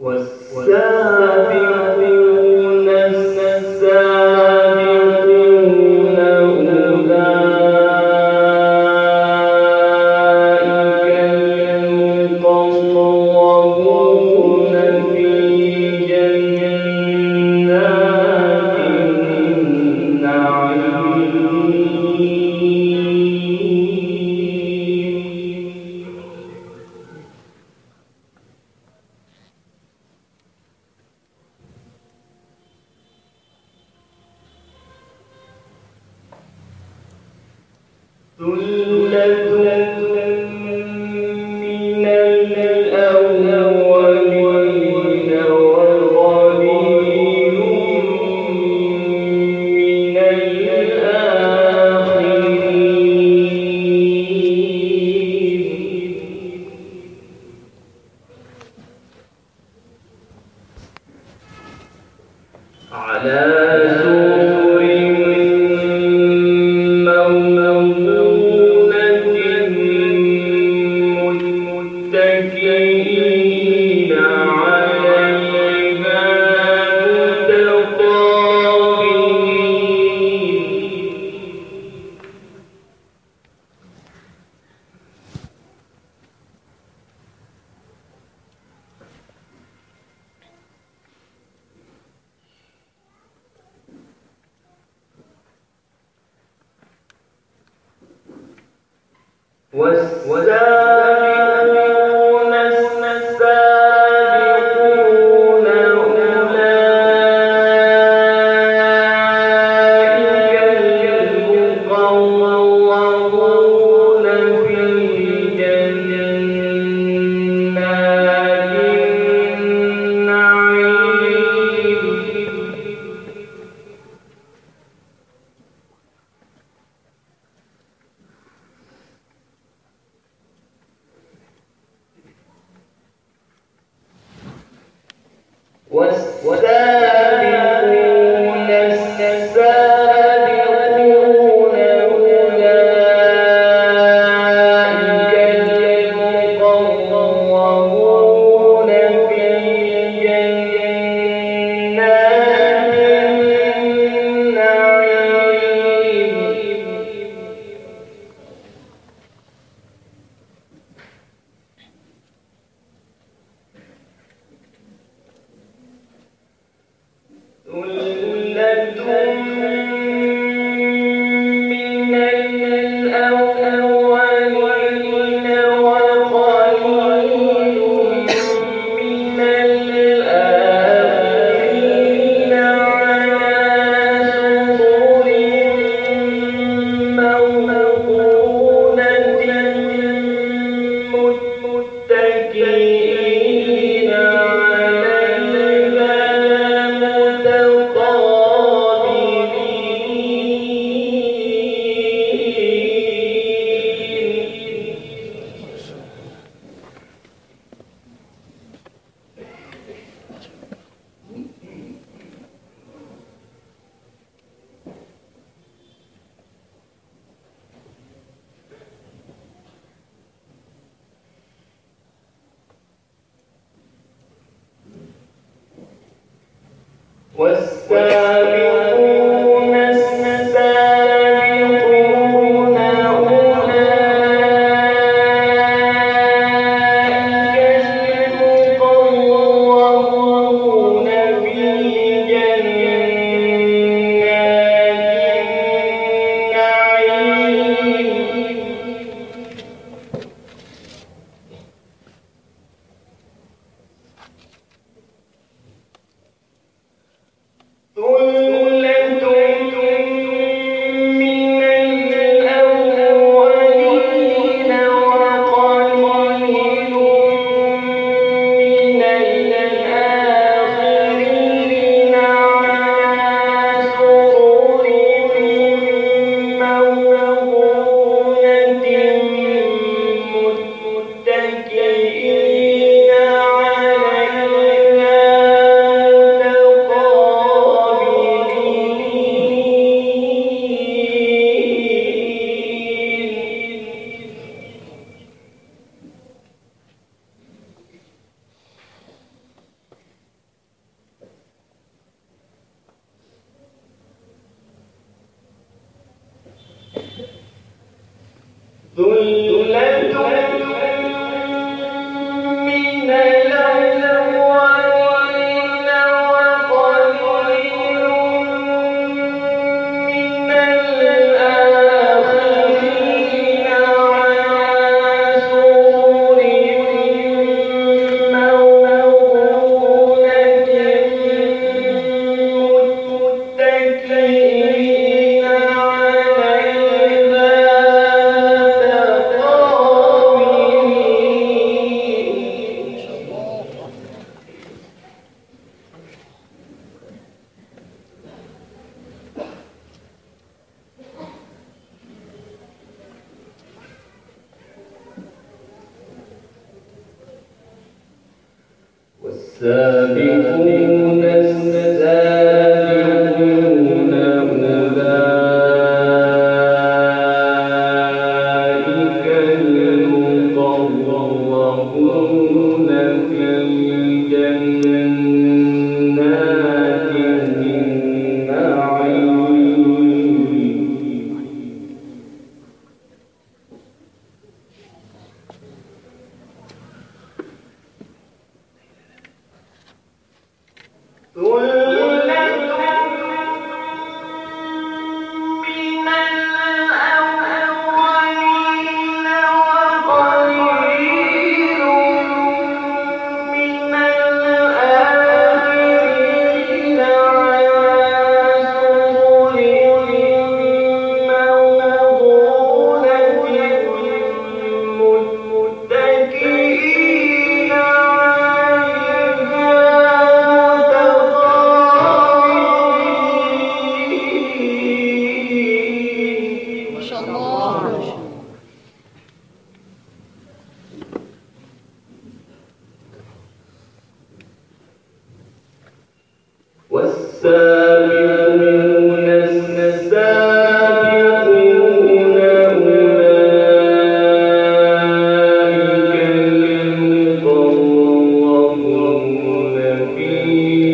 was, was 我，我的。سابقون السابقون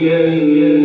إليه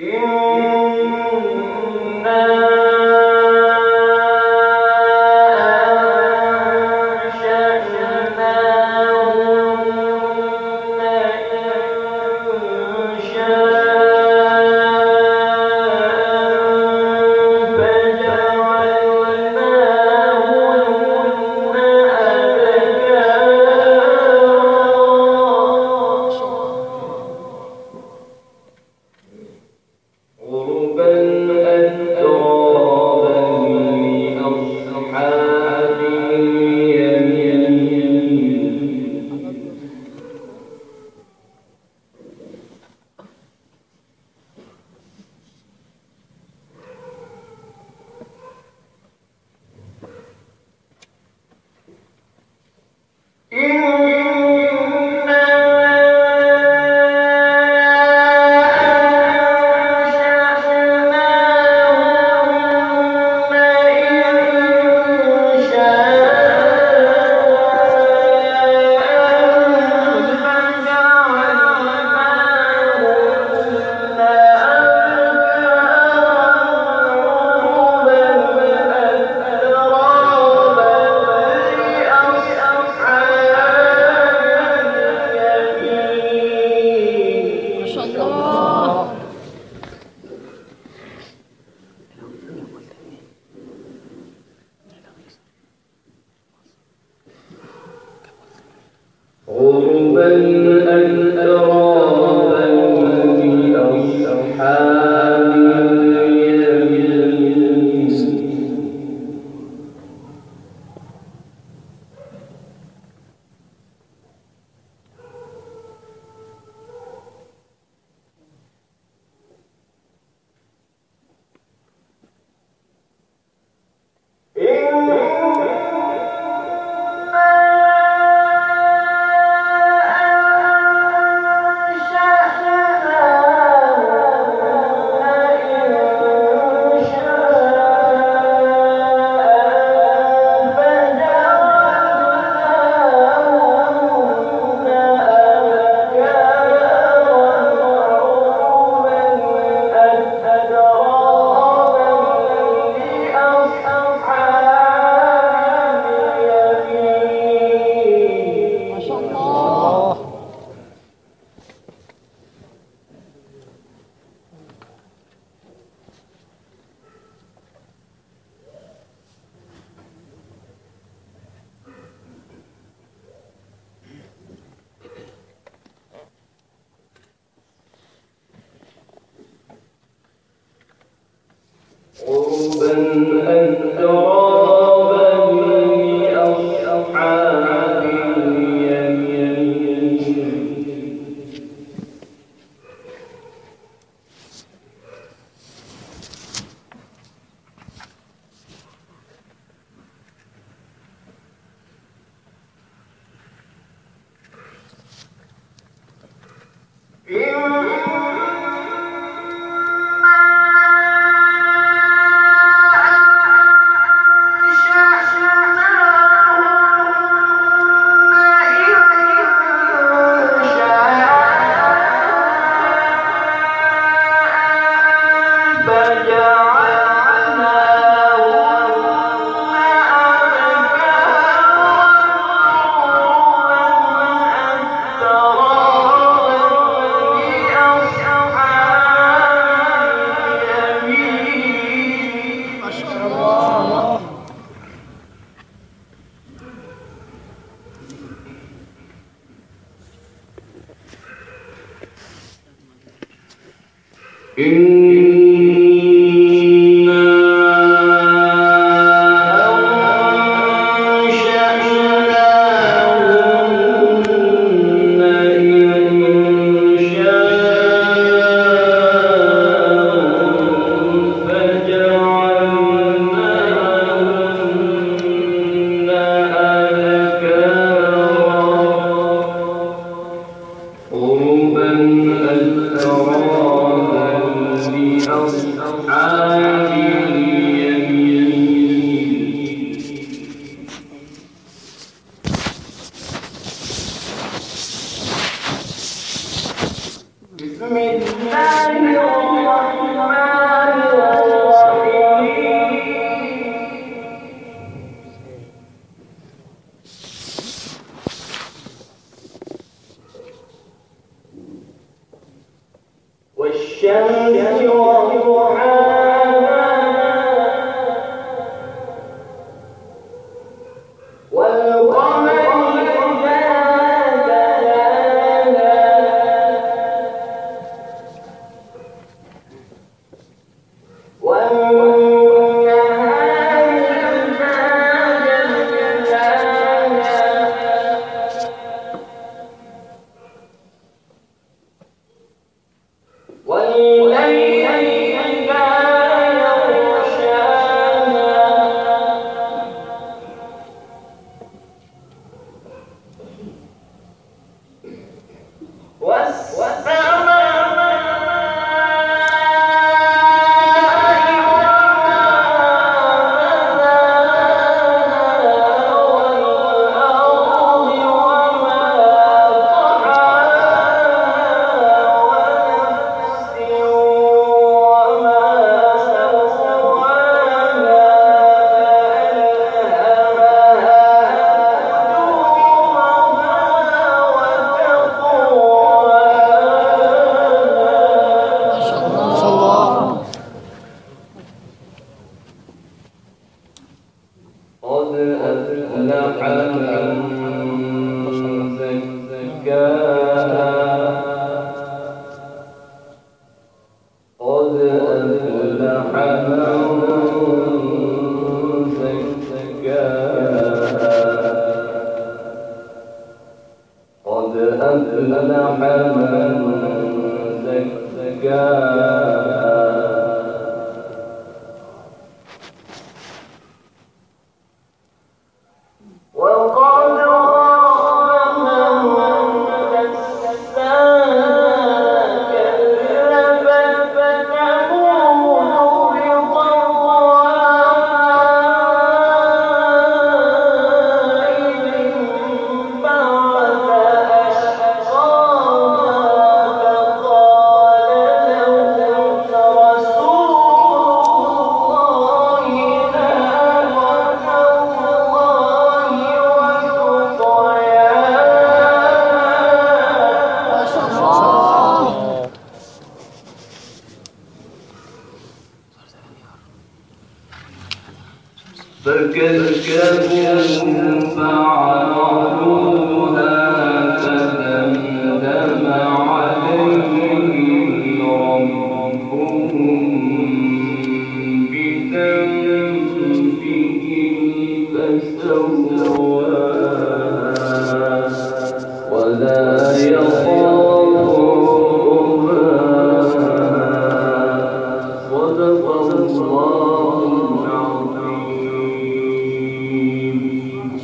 Ei! إن أفلح